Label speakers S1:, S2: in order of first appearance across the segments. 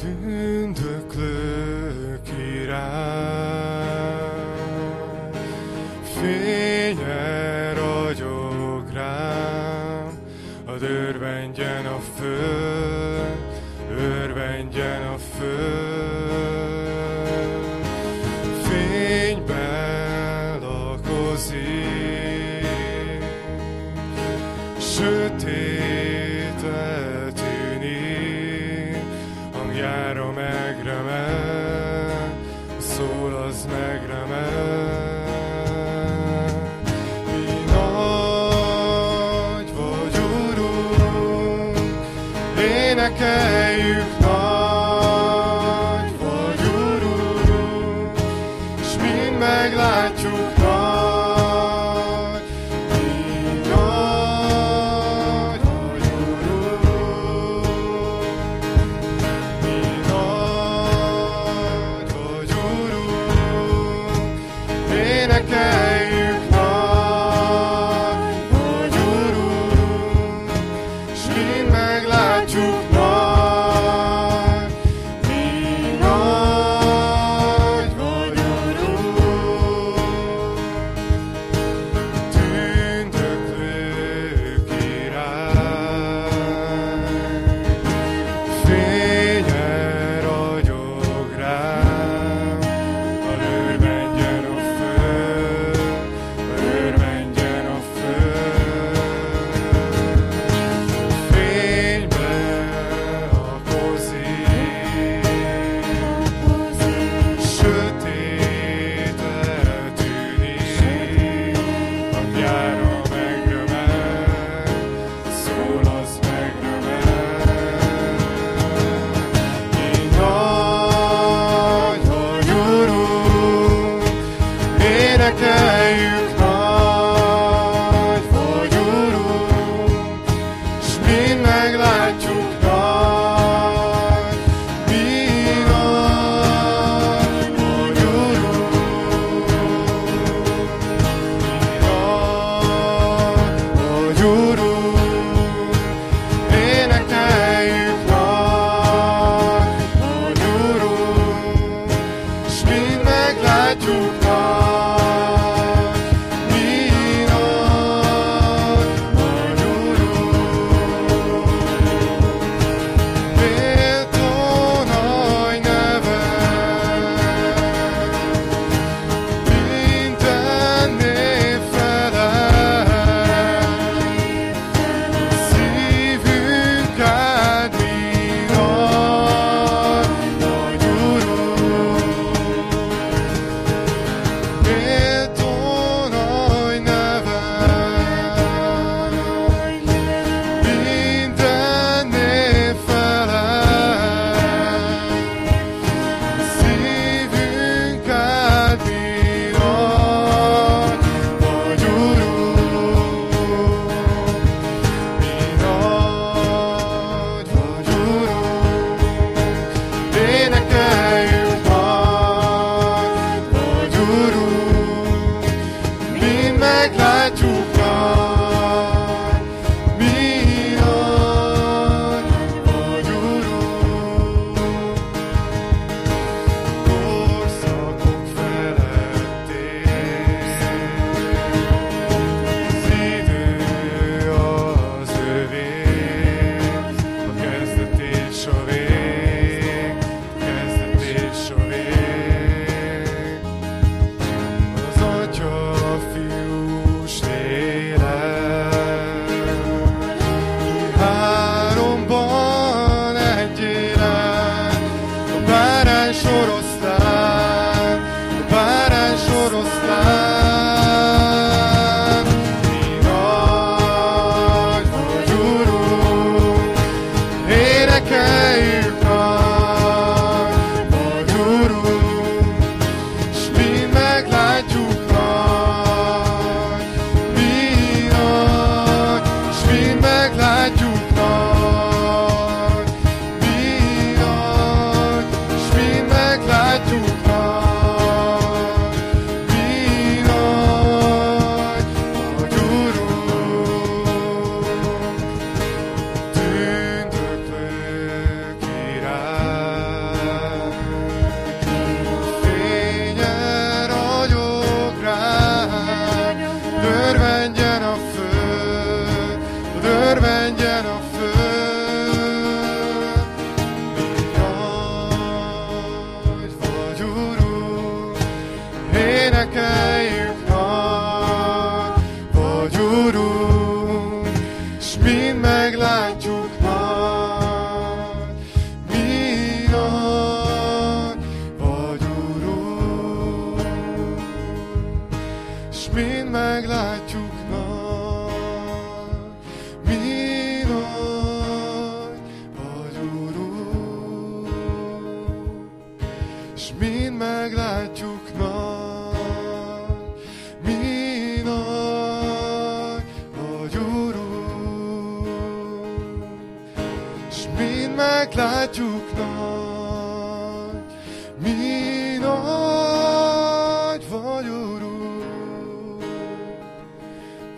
S1: to hangjára megremel, szól az megremel.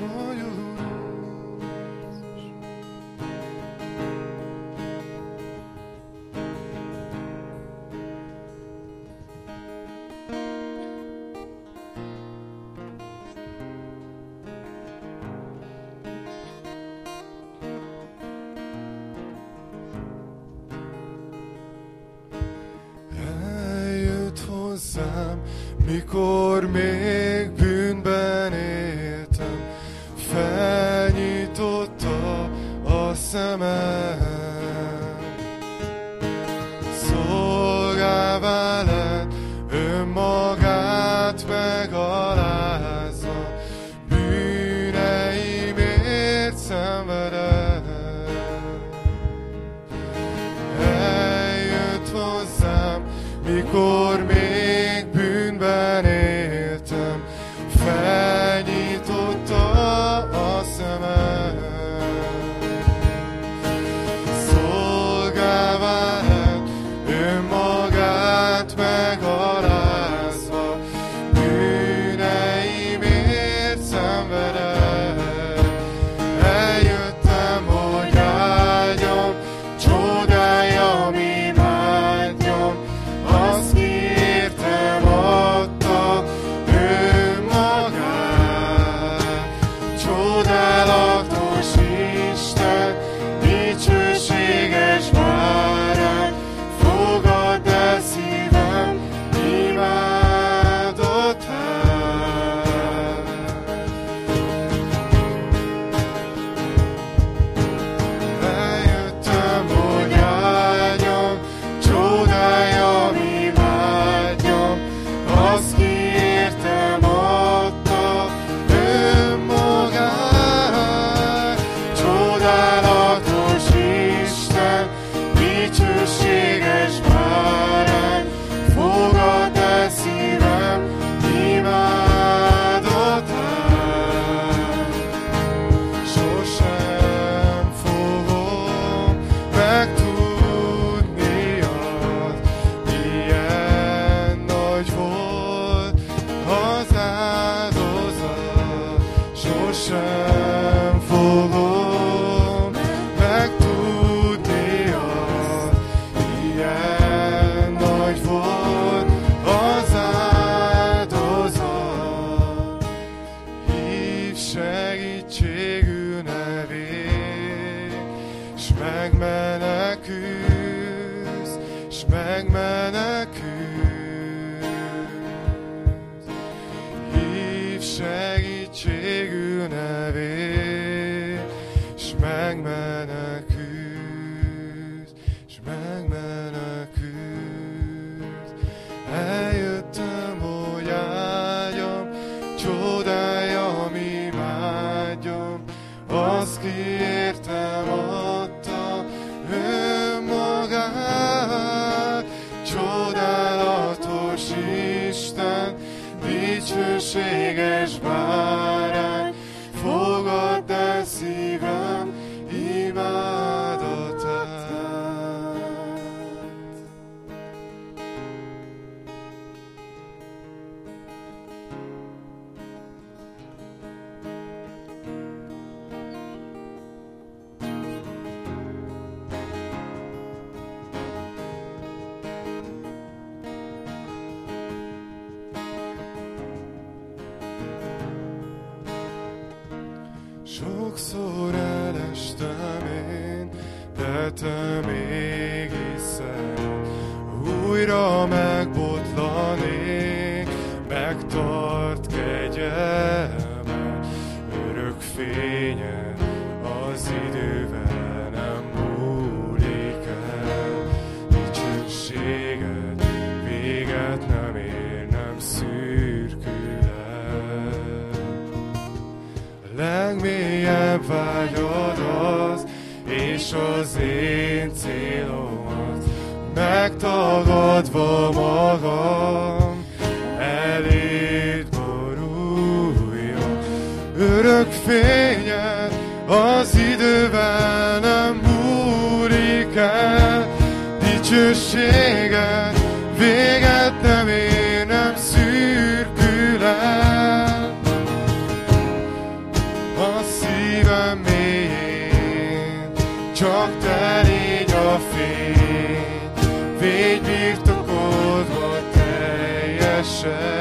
S1: Oh, your corpo. csodája, mi vágyom, az kiért Sokszor elestem én, de te mégis szeret, újra meg. vágyad az, és az én célomat. Megtagadva magam, eléd boruljon. Örök fényed az időben nem múlik el, dicsőséged vége strength.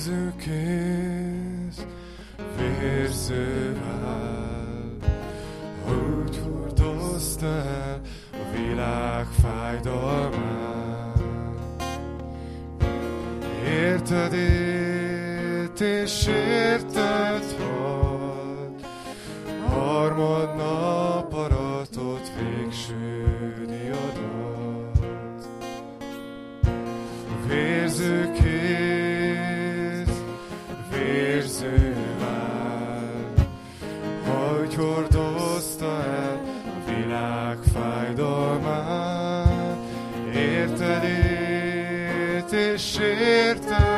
S1: tűző kéz vérzővel, úgy hordoztál a világ fájdalmát. Érted ét és ér ابتليت الشرطة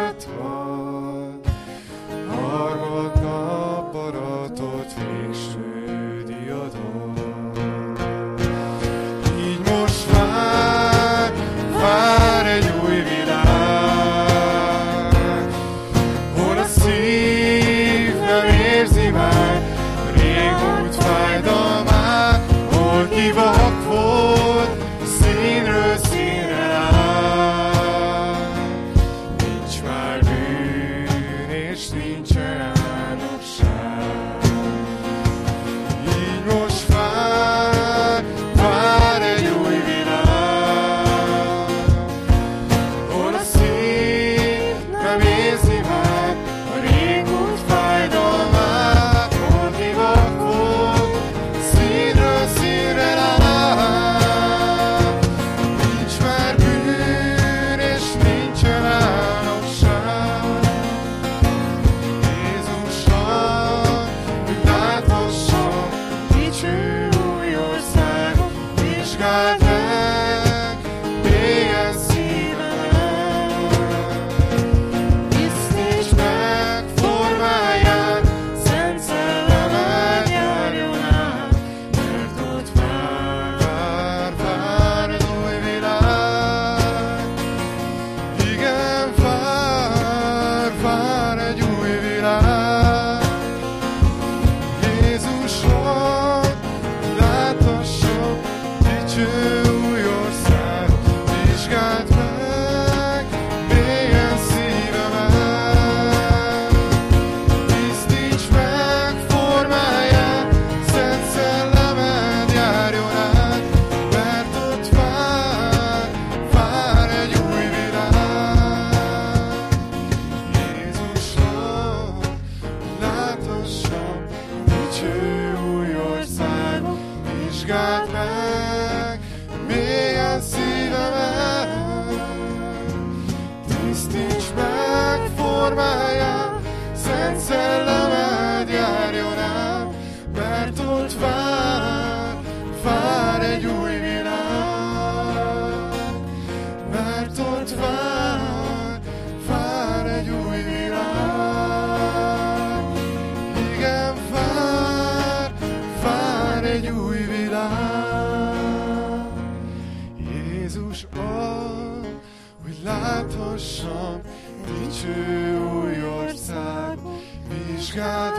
S1: dicső új ország, vizsgáld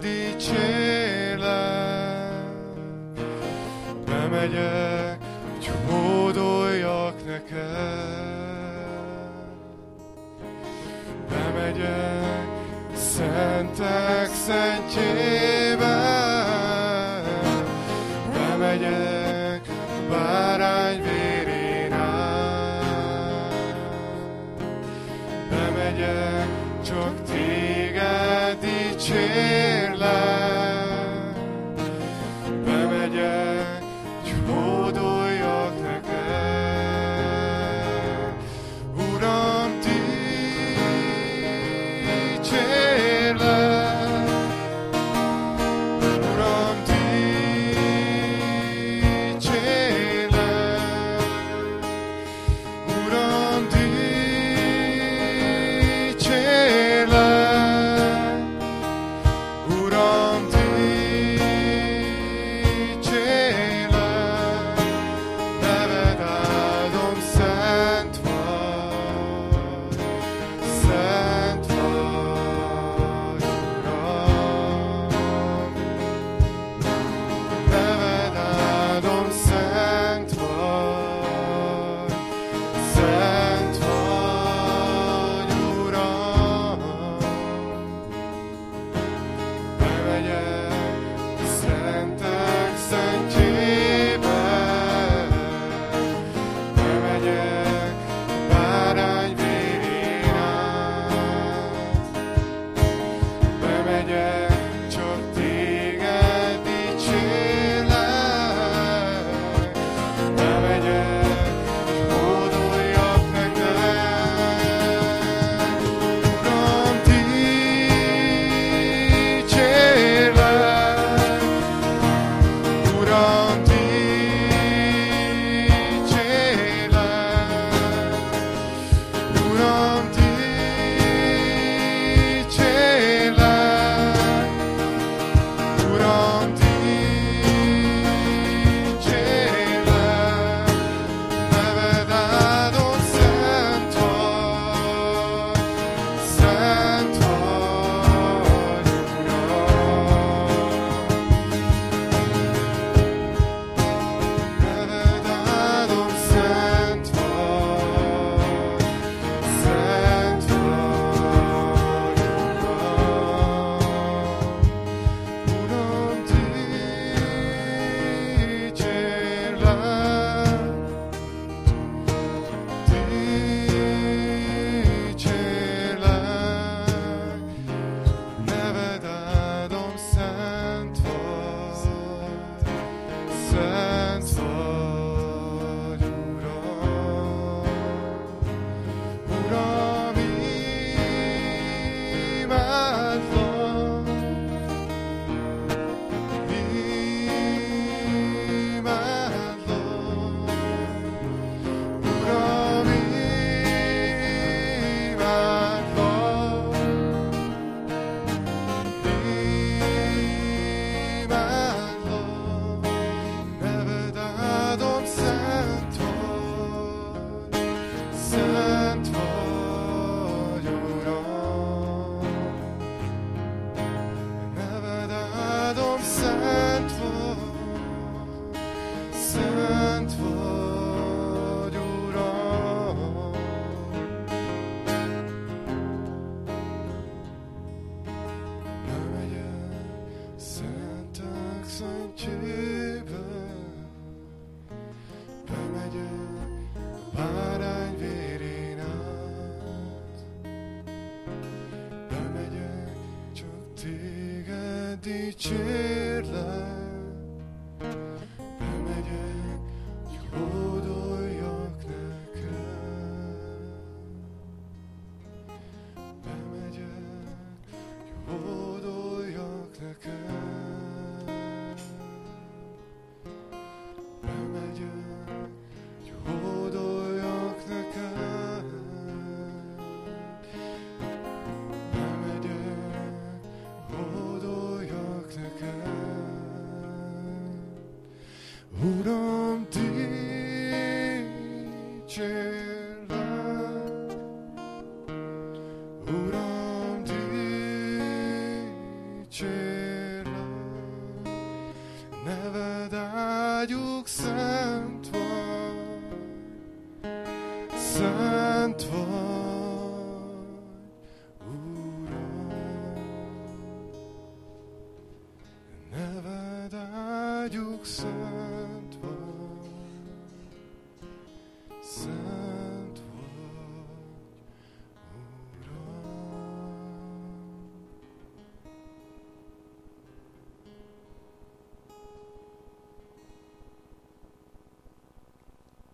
S1: dicsélek, bemegyek, hogy hódoljak neked. Bemegyek, szentek szentjébe, unto